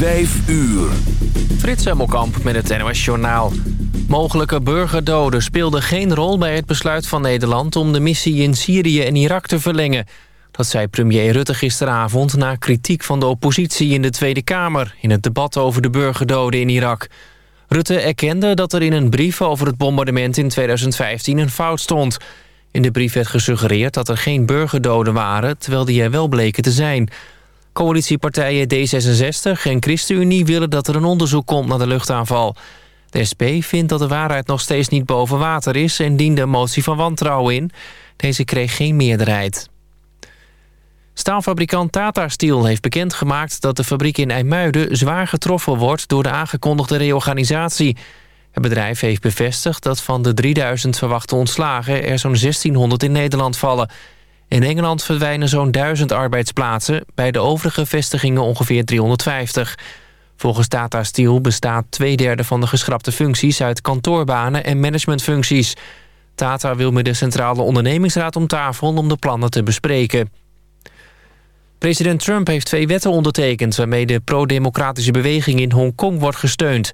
5 uur. Frits Hemmelkamp met het NOS Journaal. Mogelijke burgerdoden speelden geen rol bij het besluit van Nederland... om de missie in Syrië en Irak te verlengen. Dat zei premier Rutte gisteravond na kritiek van de oppositie in de Tweede Kamer... in het debat over de burgerdoden in Irak. Rutte erkende dat er in een brief over het bombardement in 2015 een fout stond. In de brief werd gesuggereerd dat er geen burgerdoden waren... terwijl die er wel bleken te zijn... Coalitiepartijen D66 en ChristenUnie willen dat er een onderzoek komt naar de luchtaanval. De SP vindt dat de waarheid nog steeds niet boven water is... en diende een motie van wantrouwen in. Deze kreeg geen meerderheid. Staalfabrikant Tata Steel heeft bekendgemaakt dat de fabriek in IJmuiden zwaar getroffen wordt door de aangekondigde reorganisatie. Het bedrijf heeft bevestigd dat van de 3000 verwachte ontslagen er zo'n 1600 in Nederland vallen. In Engeland verdwijnen zo'n 1000 arbeidsplaatsen, bij de overige vestigingen ongeveer 350. Volgens Tata Steel bestaat twee derde van de geschrapte functies uit kantoorbanen en managementfuncties. Tata wil met de Centrale Ondernemingsraad om tafel om de plannen te bespreken. President Trump heeft twee wetten ondertekend... waarmee de pro-democratische beweging in Hongkong wordt gesteund.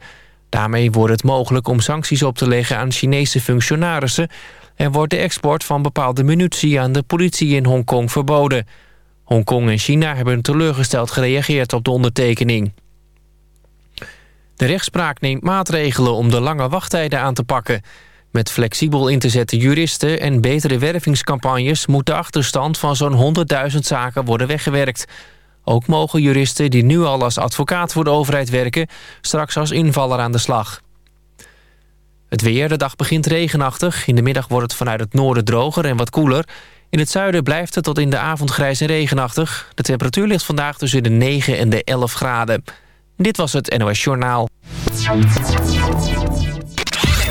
Daarmee wordt het mogelijk om sancties op te leggen aan Chinese functionarissen... en wordt de export van bepaalde munitie aan de politie in Hongkong verboden. Hongkong en China hebben teleurgesteld gereageerd op de ondertekening. De rechtspraak neemt maatregelen om de lange wachttijden aan te pakken... Met flexibel in te zetten juristen en betere wervingscampagnes... moet de achterstand van zo'n 100.000 zaken worden weggewerkt. Ook mogen juristen die nu al als advocaat voor de overheid werken... straks als invaller aan de slag. Het weer, de dag begint regenachtig. In de middag wordt het vanuit het noorden droger en wat koeler. In het zuiden blijft het tot in de avond grijs en regenachtig. De temperatuur ligt vandaag tussen de 9 en de 11 graden. Dit was het NOS Journaal.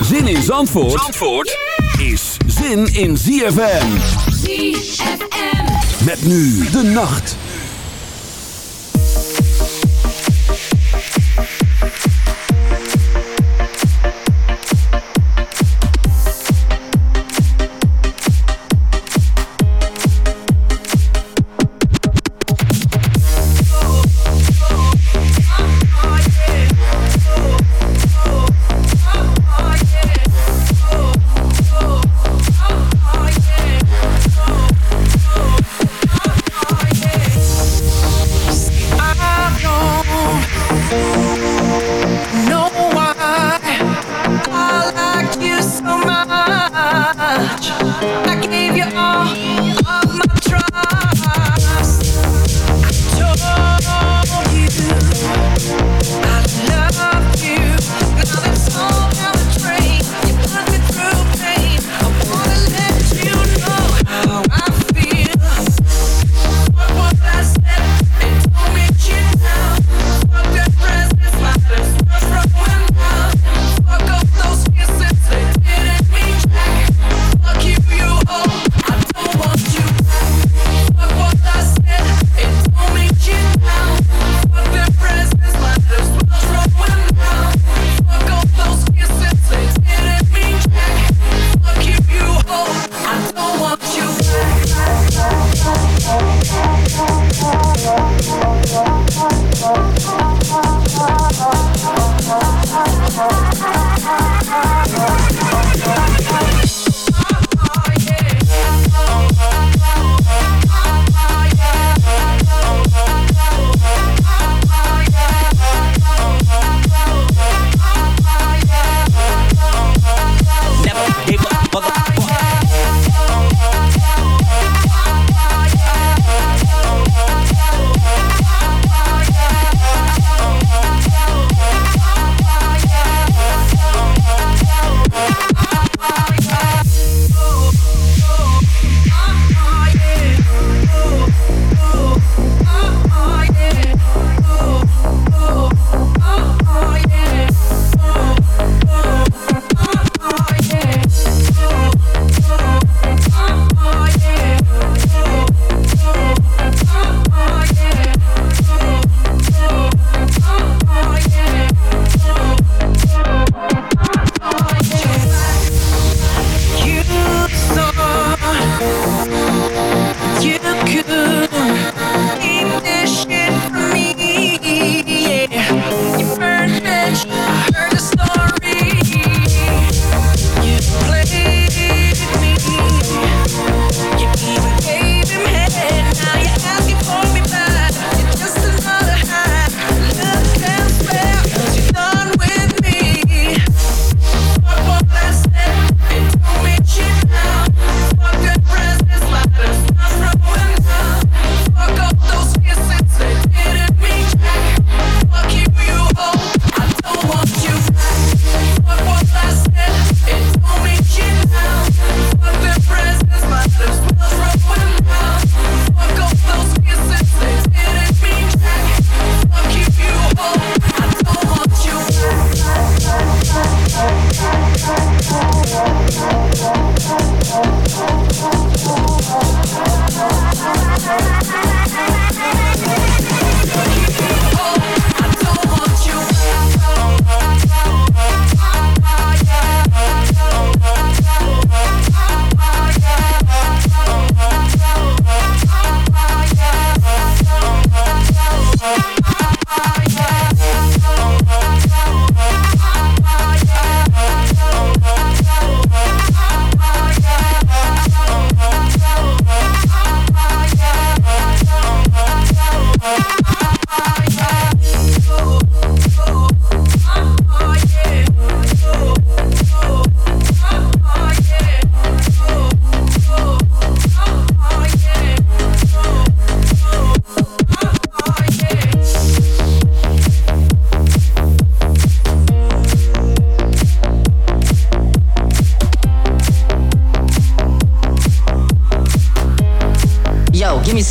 Zin in Zandvoort, Zandvoort is zin in ZFM. ZFM. Met nu de nacht.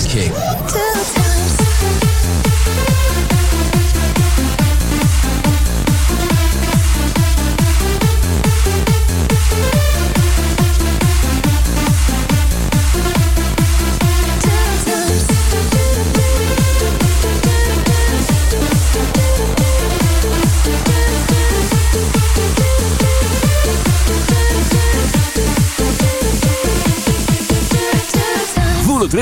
space kick.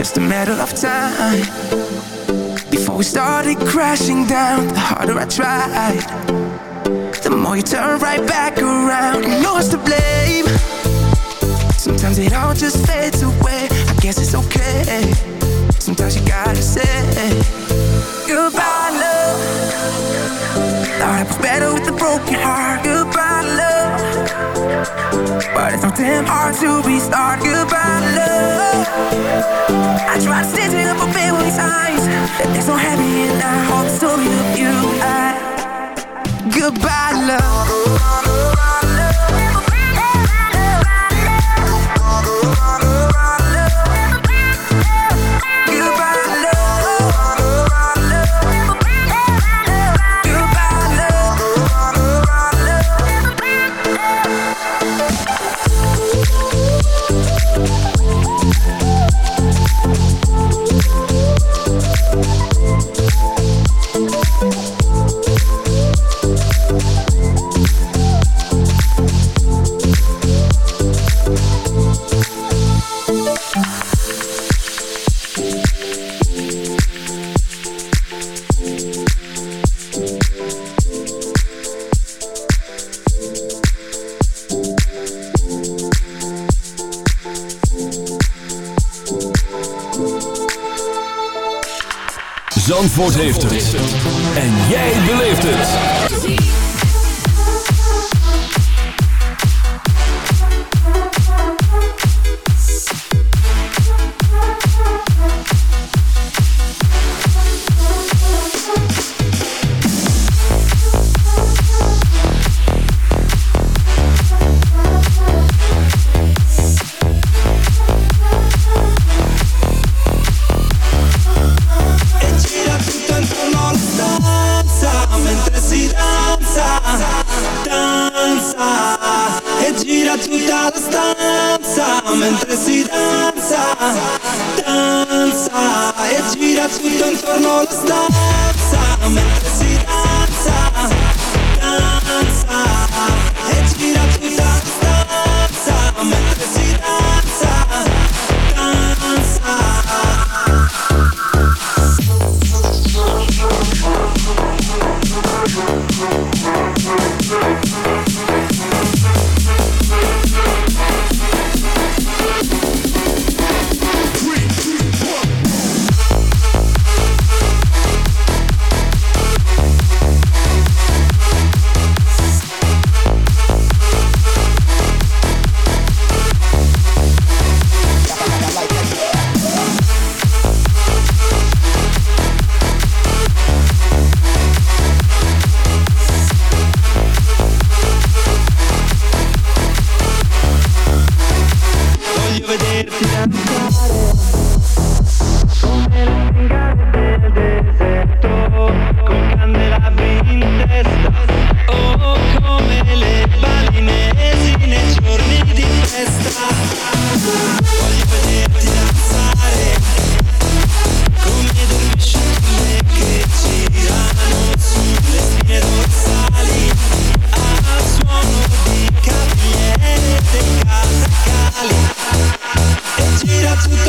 just a matter of time. Before we started crashing down The harder I tried The more you turn right back around. And no to blame. Sometimes it all just fades away. I guess it's okay. Sometimes you gotta say Goodbye love. Thought I was better with a broken heart. Goodbye love. But it's so damn hard to be starting goodbye love. I try to stitch it up a billion times. It's so happy and I hope so of you I. Goodbye love.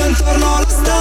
intorno alla stella.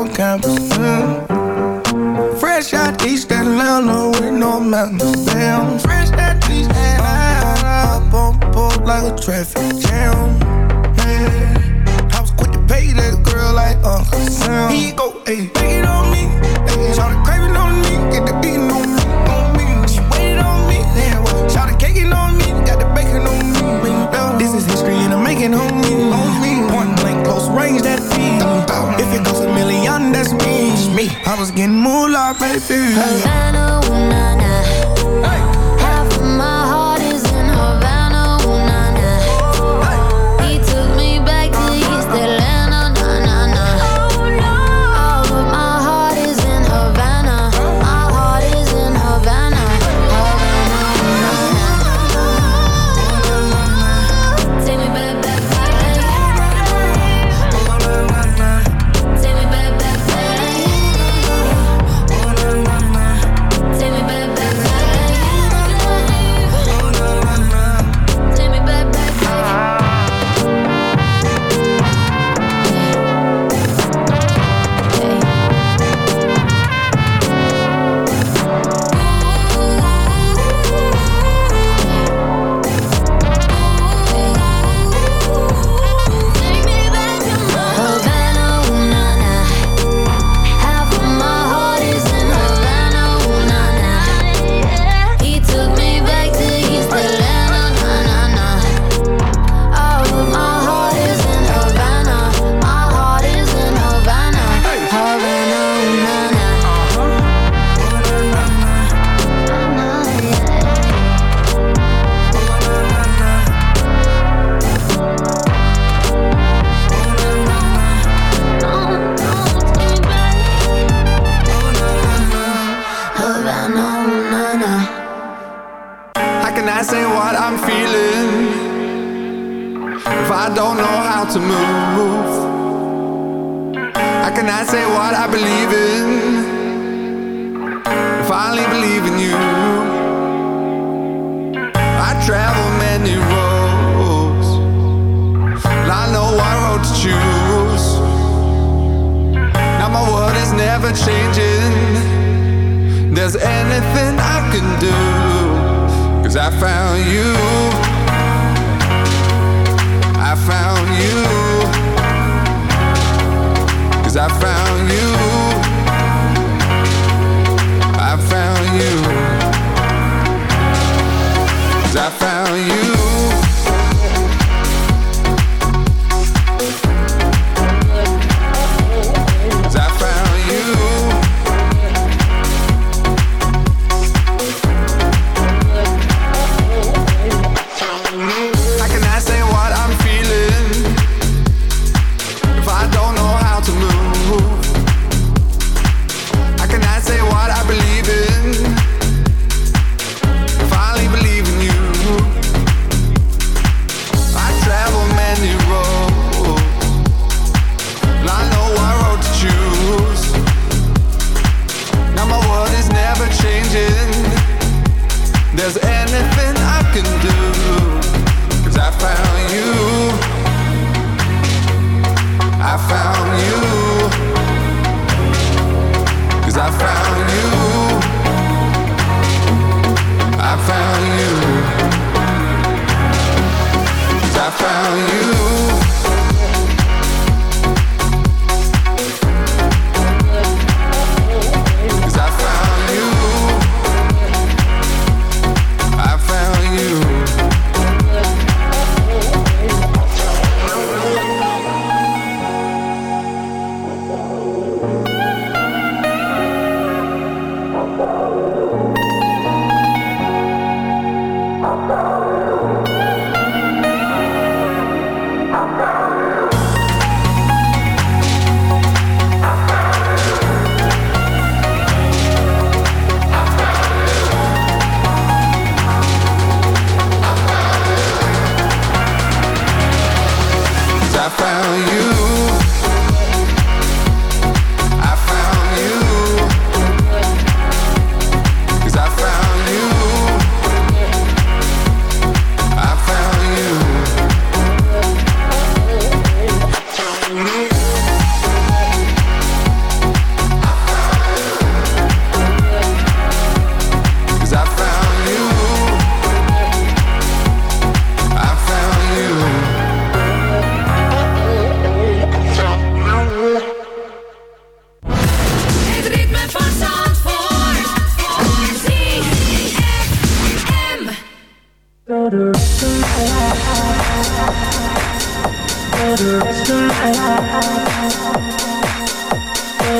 on campus. Mm. Fresh out East Atlanta with no mountains. Damn, fresh out East Atlanta. Up on board like a traffic jam. Yeah. I was quick to pay that girl like Uncle Sam. He go, hey, take it on me. Hey, Shout the craving on me, get the beating on me, on me. She waited on me, damn. Shout the caking on me, got the bacon on me. This is history and I'm making home. that's me. me. I was getting moolah, baby. Havana, ooh. Hey.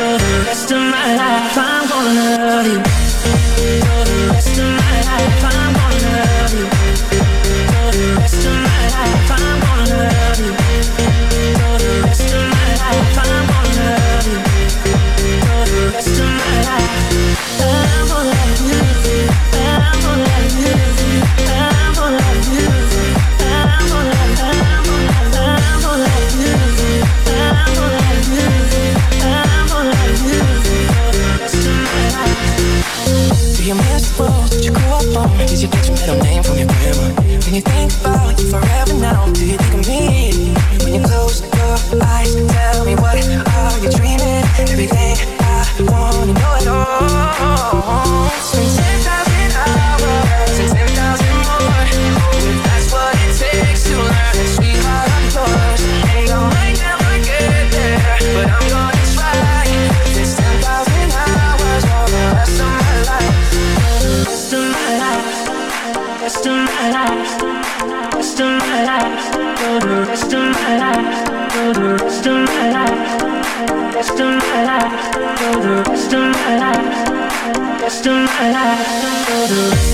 or the rest of my life, I'm gonna love you. For the rest of my life, When you think about you forever now, do you think of me? When you close your eyes, tell me what are you dreaming? Everything I wanna know it all. Been 10,000 hours and 10,000 more. If that's what it takes to learn that sweetheart of yours. And I might never get there, but I'm gonna try. It's 10,000 hours or the rest of my life. Rest of my life. Rest of my life. Rest of my life. For the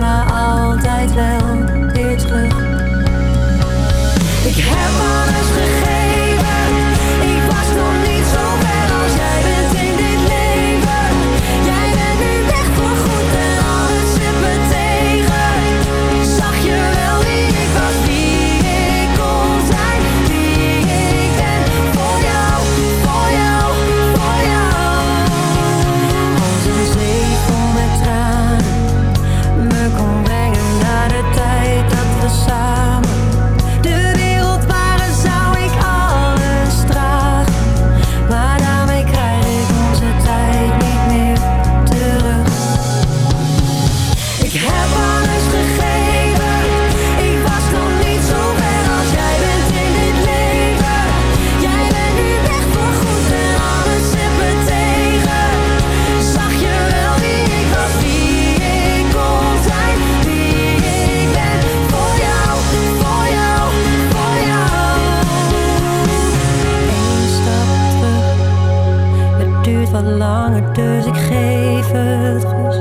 langer, dus ik geef het rust.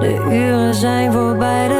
De uren zijn voorbij dat